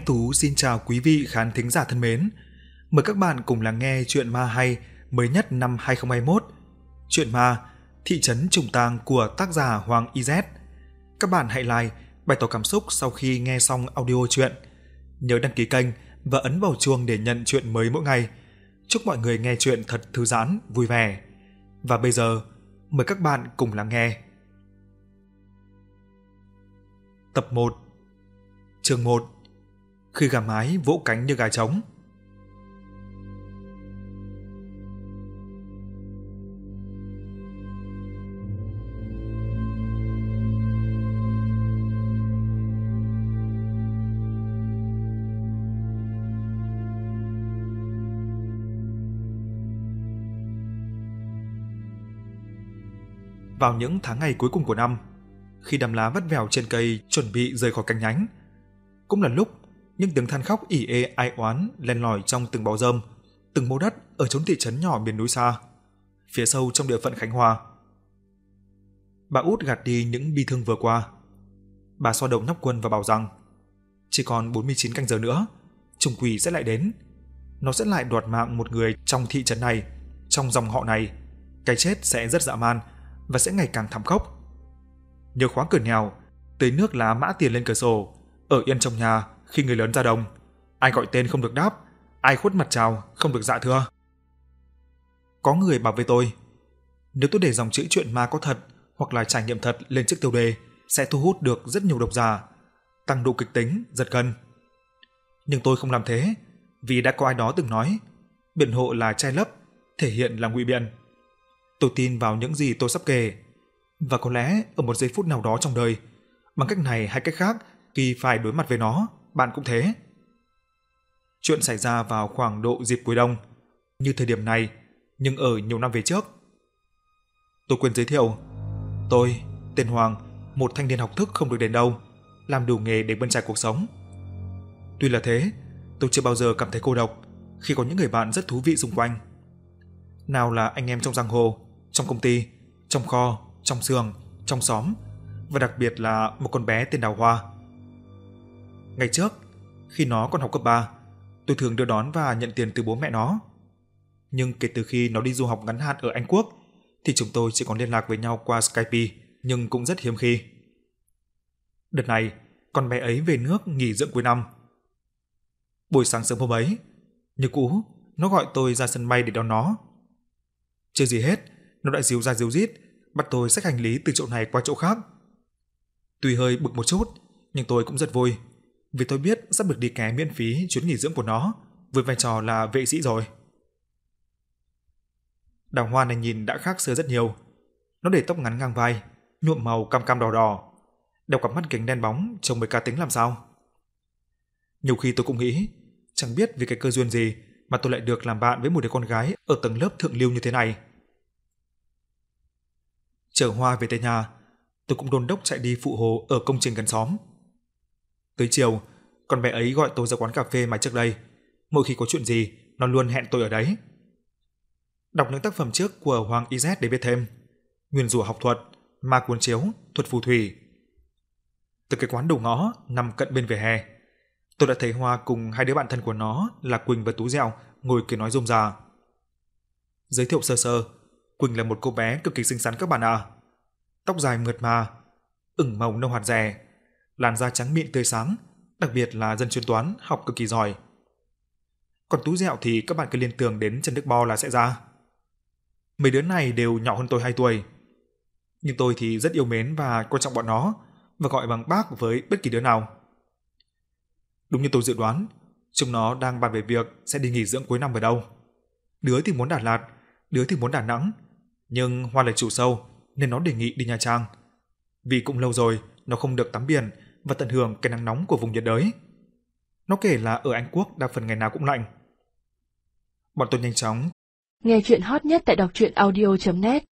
Anh Tú xin chào quý vị khán thính giả thân mến. Mời các bạn cùng lắng nghe chuyện ma hay mới nhất năm 2021. Chuyện ma Thị trấn Trùng Tàng của tác giả Hoàng IZ. Các bạn hãy like, bày tỏ cảm xúc sau khi nghe xong audio chuyện. Nhớ đăng ký kênh và ấn vào chuông để nhận chuyện mới mỗi ngày. Chúc mọi người nghe chuyện thật thư giãn, vui vẻ. Và bây giờ, mời các bạn cùng lắng nghe. Tập 1 Chương 1 khi gà mái vỗ cánh như gà trống. Vào những tháng ngày cuối cùng của năm, khi đám lá vắt vẻo trên cây chuẩn bị rời khỏi cánh nhánh, cũng là lúc những tiếng than khóc ỉ ê ai oán len lỏi trong từng bó rơm, từng mô đất ở chốn thị trấn nhỏ miền núi xa, phía sâu trong địa phận Khánh Hòa. Bà út gạt đi những bi thương vừa qua. Bà xoa đầu nóc quân và bảo rằng chỉ còn 49 canh giờ nữa, trùng quỷ sẽ lại đến. Nó sẽ lại đoạt mạng một người trong thị trấn này, trong dòng họ này. Cái chết sẽ rất dã man và sẽ ngày càng thảm khốc. Nhờ khóa cửa nhào, tưới nước lá mã tiền lên cửa sổ, ở yên trong nhà khi người lớn ra đồng, ai gọi tên không được đáp, ai khuất mặt chào không được dạ thưa. Có người bảo với tôi, nếu tôi để dòng chữ chuyện ma có thật hoặc là trải nghiệm thật lên chiếc tiêu đề sẽ thu hút được rất nhiều độc giả, tăng độ kịch tính, giật gân. Nhưng tôi không làm thế, vì đã có ai đó từng nói, biện hộ là che lấp, thể hiện là ngụy biện. Tôi tin vào những gì tôi sắp kể, và có lẽ ở một giây phút nào đó trong đời, bằng cách này hay cách khác, khi phải đối mặt với nó, bạn cũng thế. Chuyện xảy ra vào khoảng độ dịp cuối đông, như thời điểm này, nhưng ở nhiều năm về trước. Tôi quên giới thiệu, tôi, tên Hoàng, một thanh niên học thức không được đến đâu, làm đủ nghề để bươn trải cuộc sống. Tuy là thế, tôi chưa bao giờ cảm thấy cô độc khi có những người bạn rất thú vị xung quanh. Nào là anh em trong giang hồ, trong công ty, trong kho, trong xưởng, trong xóm và đặc biệt là một con bé tên Đào Hoa Ngày trước, khi nó còn học cấp 3, tôi thường đưa đón và nhận tiền từ bố mẹ nó. Nhưng kể từ khi nó đi du học ngắn hạn ở Anh Quốc, thì chúng tôi chỉ còn liên lạc với nhau qua Skype, nhưng cũng rất hiếm khi. Đợt này, con bé ấy về nước nghỉ dưỡng cuối năm. Buổi sáng sớm hôm ấy, như cũ, nó gọi tôi ra sân bay để đón nó. Chưa gì hết, nó đã díu ra díu rít, bắt tôi xách hành lý từ chỗ này qua chỗ khác. Tuy hơi bực một chút, nhưng tôi cũng rất vui vì tôi biết sắp được đi ké miễn phí chuyến nghỉ dưỡng của nó với vai trò là vệ sĩ rồi. Đào hoa này nhìn đã khác xưa rất nhiều. Nó để tóc ngắn ngang vai, nhuộm màu cam cam đỏ đỏ, đeo cặp mắt kính đen bóng trông mới cá tính làm sao. Nhiều khi tôi cũng nghĩ, chẳng biết vì cái cơ duyên gì mà tôi lại được làm bạn với một đứa con gái ở tầng lớp thượng lưu như thế này. Chở hoa về tới nhà, tôi cũng đôn đốc chạy đi phụ hồ ở công trình gần xóm. Tới chiều, con bé ấy gọi tôi ra quán cà phê mà trước đây. Mỗi khi có chuyện gì, nó luôn hẹn tôi ở đấy. Đọc những tác phẩm trước của Hoàng IZ để biết thêm. Nguyên rủa học thuật, ma cuốn chiếu, thuật phù thủy. Từ cái quán đầu ngõ nằm cận bên vỉa hè, tôi đã thấy Hoa cùng hai đứa bạn thân của nó là Quỳnh và Tú Dẻo ngồi cười nói rôm rà. Giới thiệu sơ sơ, Quỳnh là một cô bé cực kỳ xinh xắn các bạn ạ. À. Tóc dài mượt mà, ửng màu nâu hạt rẻ, làn da trắng mịn tươi sáng, đặc biệt là dân chuyên toán, học cực kỳ giỏi. Còn Tú Dẹo thì các bạn cứ liên tưởng đến Trần Đức Bo là sẽ ra. Mấy đứa này đều nhỏ hơn tôi 2 tuổi. Nhưng tôi thì rất yêu mến và quan trọng bọn nó và gọi bằng bác với bất kỳ đứa nào. Đúng như tôi dự đoán, chúng nó đang bàn về việc sẽ đi nghỉ dưỡng cuối năm ở đâu. Đứa thì muốn Đà Lạt, đứa thì muốn Đà Nẵng, nhưng Hoa là chủ sâu nên nó đề nghị đi Nha Trang. Vì cũng lâu rồi nó không được tắm biển và tận hưởng cái nắng nóng của vùng nhiệt đới. Nó kể là ở Anh Quốc đa phần ngày nào cũng lạnh. Bọn tôi nhanh chóng Nghe chuyện hot nhất tại đọc truyện audio.net